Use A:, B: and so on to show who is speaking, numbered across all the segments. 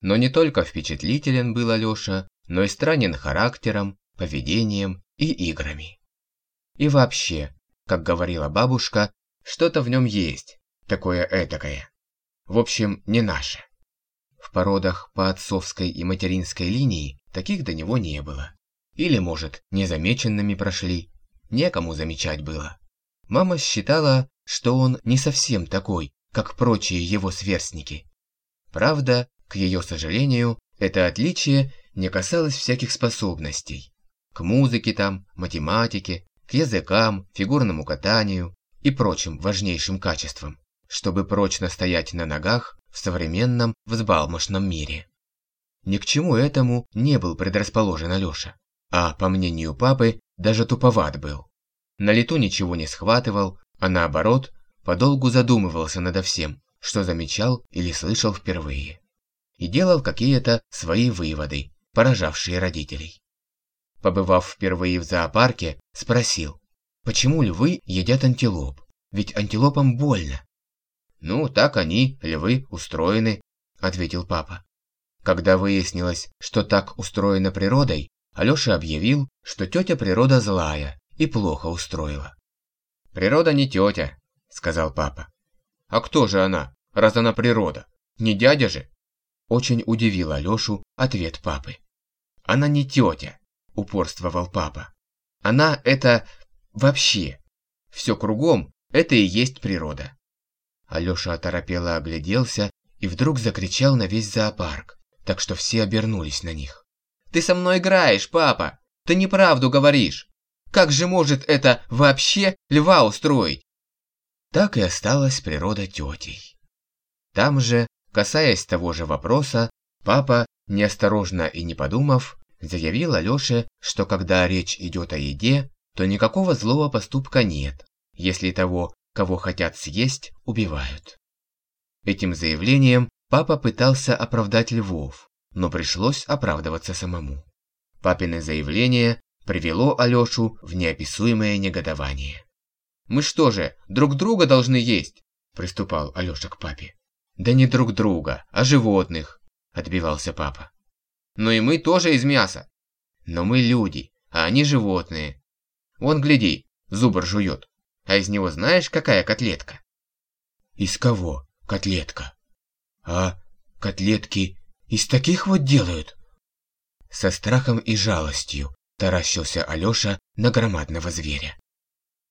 A: Но не только впечатлителен был Алёша, но и странен характером, поведением и играми. И вообще, как говорила бабушка, что-то в нем есть, такое этакое. В общем, не наше. В породах по отцовской и материнской линии таких до него не было. Или, может, незамеченными прошли. Некому замечать было. Мама считала, что он не совсем такой, как прочие его сверстники. Правда, к ее сожалению, это отличие не касалось всяких способностей. К музыке там, математике, к языкам, фигурному катанию и прочим важнейшим качествам, чтобы прочно стоять на ногах в современном взбалмошном мире. Ни к чему этому не был предрасположен Алёша, а, по мнению папы, даже туповат был. На лету ничего не схватывал, а наоборот, подолгу задумывался надо всем, что замечал или слышал впервые. И делал какие-то свои выводы, поражавшие родителей. Побывав впервые в зоопарке, спросил, почему львы едят антилоп? Ведь антилопам больно. «Ну, так они, львы, устроены», – ответил папа. Когда выяснилось, что так устроено природой, Алёша объявил, что тетя природа злая и плохо устроила. «Природа не тетя», – сказал папа. «А кто же она, раз она природа? Не дядя же?» Очень удивил Алёшу ответ папы. «Она не тетя», – упорствовал папа. «Она – это вообще. Все кругом – это и есть природа». Алёша оторопело огляделся и вдруг закричал на весь зоопарк, так что все обернулись на них. «Ты со мной играешь, папа! Ты неправду говоришь! Как же может это вообще льва устроить?» Так и осталась природа тетей. Там же, касаясь того же вопроса, папа, неосторожно и не подумав, заявил Алёше, что когда речь идет о еде, то никакого злого поступка нет, если того, кого хотят съесть, убивают. Этим заявлением папа пытался оправдать львов, но пришлось оправдываться самому. Папино заявление привело Алёшу в неописуемое негодование. «Мы что же, друг друга должны есть?» – приступал Алёша к папе. «Да не друг друга, а животных», – отбивался папа. «Но и мы тоже из мяса. Но мы люди, а они животные. Вон, гляди, зубр жует. А из него знаешь, какая котлетка?» «Из кого котлетка?» «А котлетки из таких вот делают?» Со страхом и жалостью таращился Алёша на громадного зверя.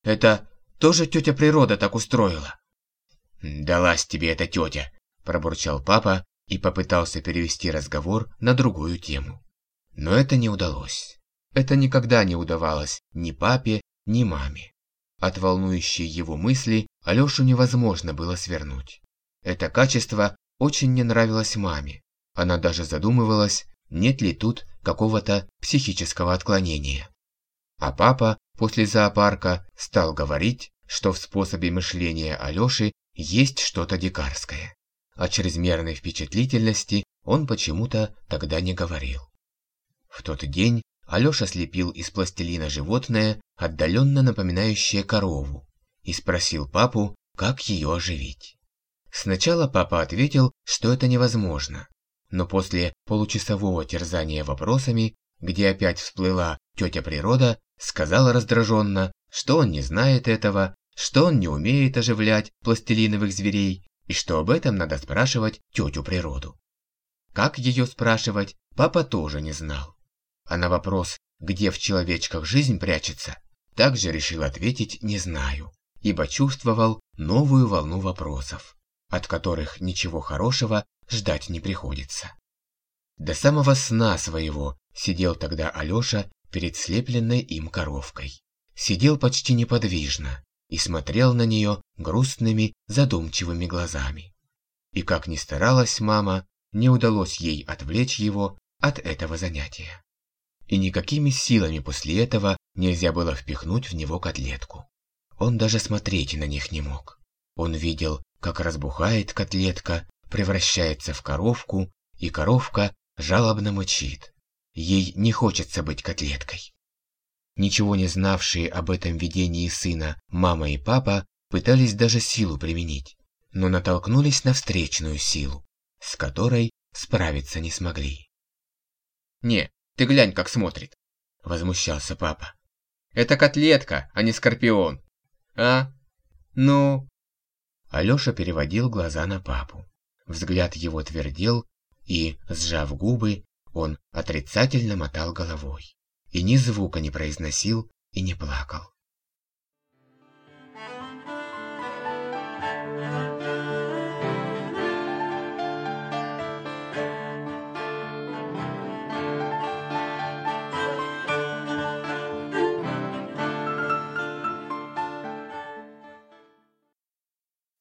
A: «Это тоже тетя природа так устроила?» «Далась тебе эта тетя», – пробурчал папа и попытался перевести разговор на другую тему. Но это не удалось. Это никогда не удавалось ни папе, ни маме. От волнующей его мысли Алёшу невозможно было свернуть. Это качество очень не нравилось маме. Она даже задумывалась, нет ли тут какого-то психического отклонения. А папа после зоопарка стал говорить, что в способе мышления Алёши есть что-то дикарское. О чрезмерной впечатлительности он почему-то тогда не говорил. В тот день Алёша слепил из пластилина животное, отдаленно напоминающее корову, и спросил папу, как ее оживить. Сначала папа ответил, что это невозможно, но после получасового терзания вопросами, где опять всплыла тетя природа, сказала раздраженно, что он не знает этого, что он не умеет оживлять пластилиновых зверей и что об этом надо спрашивать тетю природу. Как ее спрашивать, папа тоже не знал а на вопрос, где в человечках жизнь прячется, также решил ответить «не знаю», ибо чувствовал новую волну вопросов, от которых ничего хорошего ждать не приходится. До самого сна своего сидел тогда Алёша перед слепленной им коровкой. Сидел почти неподвижно и смотрел на нее грустными, задумчивыми глазами. И как ни старалась мама, не удалось ей отвлечь его от этого занятия и никакими силами после этого нельзя было впихнуть в него котлетку. Он даже смотреть на них не мог. Он видел, как разбухает котлетка, превращается в коровку, и коровка жалобно мычит. Ей не хочется быть котлеткой. Ничего не знавшие об этом видении сына мама и папа пытались даже силу применить, но натолкнулись на встречную силу, с которой справиться не смогли. «Не, ты глянь, как смотрит!» – возмущался папа. «Это котлетка, а не скорпион!» «А? Ну?» Алёша переводил глаза на папу. Взгляд его твердел, и, сжав губы, он отрицательно мотал головой. И ни звука не произносил и не плакал.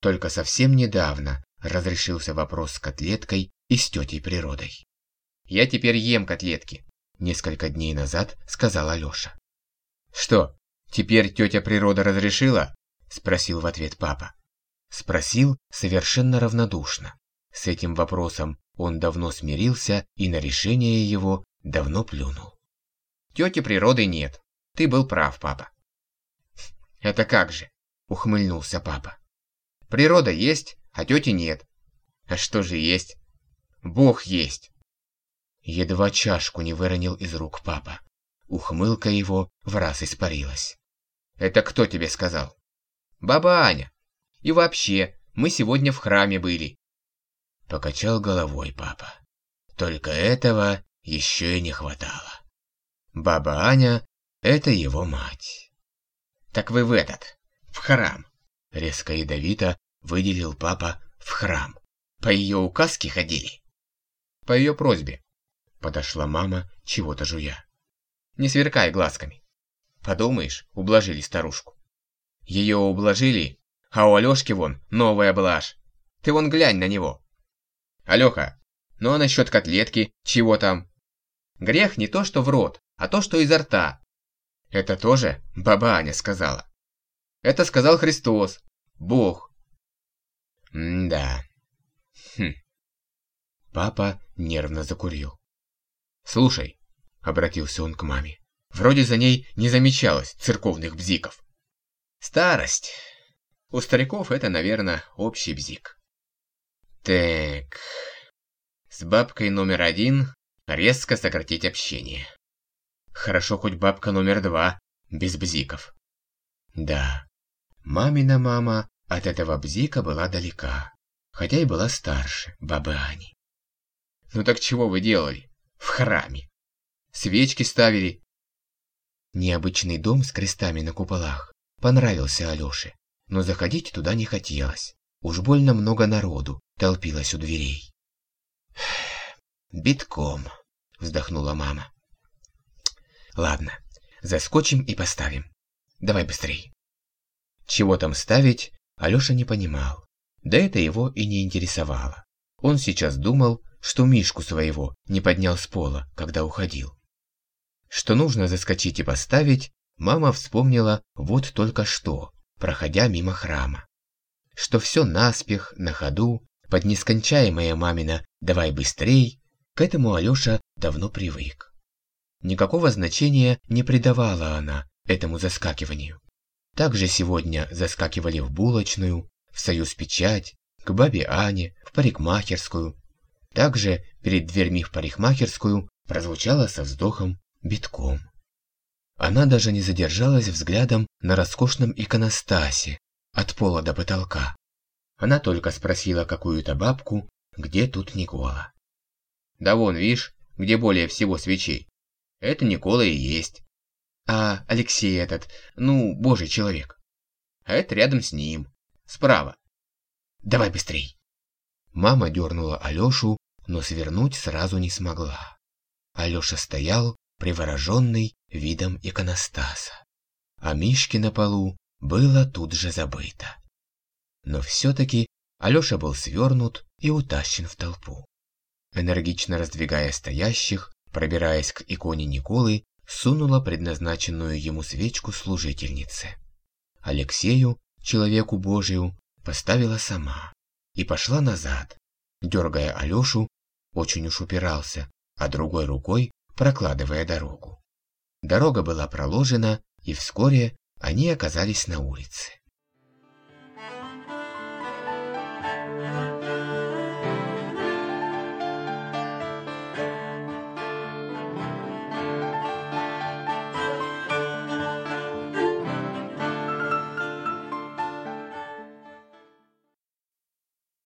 A: Только совсем недавно разрешился вопрос с котлеткой и с тетей природой. «Я теперь ем котлетки», – несколько дней назад сказал Алёша. «Что, теперь тетя природа разрешила?» – спросил в ответ папа. Спросил совершенно равнодушно. С этим вопросом он давно смирился и на решение его давно плюнул. «Тети природы нет. Ты был прав, папа». «Это как же?» – ухмыльнулся папа. «Природа есть, а тети нет. А что же есть? Бог есть. Едва чашку не выронил из рук папа. Ухмылка его в раз испарилась. Это кто тебе сказал? Баба Аня. И вообще, мы сегодня в храме были. Покачал головой папа. Только этого еще и не хватало. Баба Аня – это его мать. Так вы в этот, в храм. Резко ядовито выделил папа в храм. По ее указке ходили? По ее просьбе. Подошла мама, чего-то жуя. Не сверкай глазками. Подумаешь, ублажили старушку. Ее ублажили, а у Алешки вон новая блажь. Ты вон глянь на него. Алёха, ну а насчет котлетки, чего там? Грех не то, что в рот, а то, что изо рта. Это тоже баба Аня сказала. Это сказал Христос, Бог. М-да. Хм. Папа нервно закурил. «Слушай», — обратился он к маме, — «вроде за ней не замечалось церковных бзиков». «Старость. У стариков это, наверное, общий бзик». «Так...» С бабкой номер один резко сократить общение. Хорошо хоть бабка номер два, без бзиков. Да, мамина мама от этого бзика была далека, хотя и была старше бабы Ани. «Ну так чего вы делали? В храме? Свечки ставили?» Необычный дом с крестами на куполах понравился Алёше, но заходить туда не хотелось. Уж больно много народу толпилось у дверей. «Битком», — вздохнула мама. «Ладно, заскочим и поставим. Давай быстрей». Чего там ставить, Алёша не понимал. Да это его и не интересовало. Он сейчас думал, что Мишку своего не поднял с пола, когда уходил. Что нужно заскочить и поставить, мама вспомнила вот только что, проходя мимо храма. Что все наспех, на ходу, под нескончаемое мамина «давай быстрей», к этому Алёша давно привык. Никакого значения не придавала она этому заскакиванию. Также сегодня заскакивали в булочную, в союз печать, к бабе Ане, в парикмахерскую. Также перед дверьми в парикмахерскую прозвучало со вздохом битком. Она даже не задержалась взглядом на роскошном иконостасе от пола до потолка. Она только спросила какую-то бабку, где тут Никола. «Да вон, видишь, где более всего свечей. Это Никола и есть. А Алексей этот, ну, божий человек. А это рядом с ним. Справа. Давай быстрей. Мама дернула Алешу, но свернуть сразу не смогла. Алеша стоял, привороженный видом иконостаса. А Мишки на полу было тут же забыто. Но все-таки Алеша был свернут и утащен в толпу. Энергично раздвигая стоящих, пробираясь к иконе Николы, сунула предназначенную ему свечку служительнице. Алексею, человеку Божию, поставила сама и пошла назад, дергая Алешу, очень уж упирался, а другой рукой прокладывая дорогу. Дорога была проложена, и вскоре они оказались на улице.